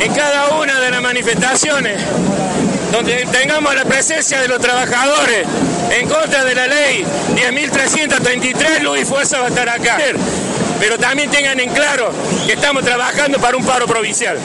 En cada una de las manifestaciones donde tengamos la presencia de los trabajadores en contra de la ley 10.333, Luis Fuerza va a estar acá. Pero también tengan en claro que estamos trabajando para un paro provincial.